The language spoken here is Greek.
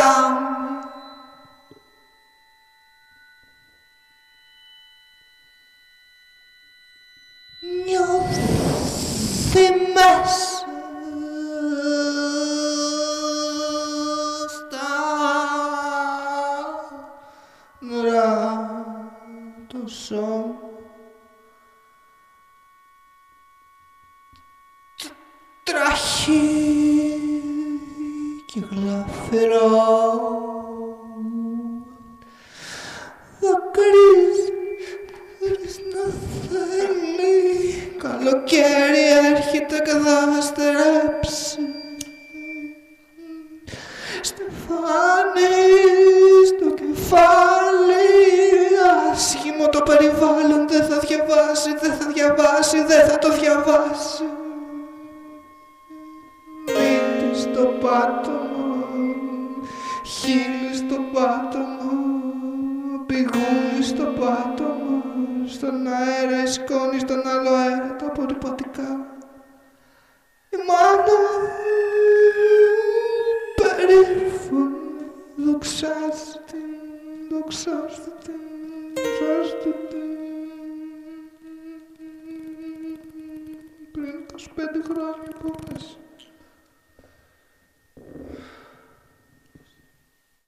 Dum. Νιώθει μέσα στα νερά το σώμα τραχύει και γλαφυρό. Δακρύς να θέλει. Καλοκαίρι έρχεται και θα στερέψει Στεφάνι στο κεφάλι. Άσχημο το περιβάλλον δεν θα διαβάσει, δεν θα διαβάσει, δεν θα το διαβάσει. Μύτη στο πάτωμα, χείλη στο πάτωμα, πηγούνι στο πάτωμα, στον αέρα η σκόνη, στον άλλο αέρα τα απορριπαντικά. Η μάνα περήφωνη, δοξάστε την, δοξάστε την, δοξάστε την. Πριν 25 χρόνια που πέσει.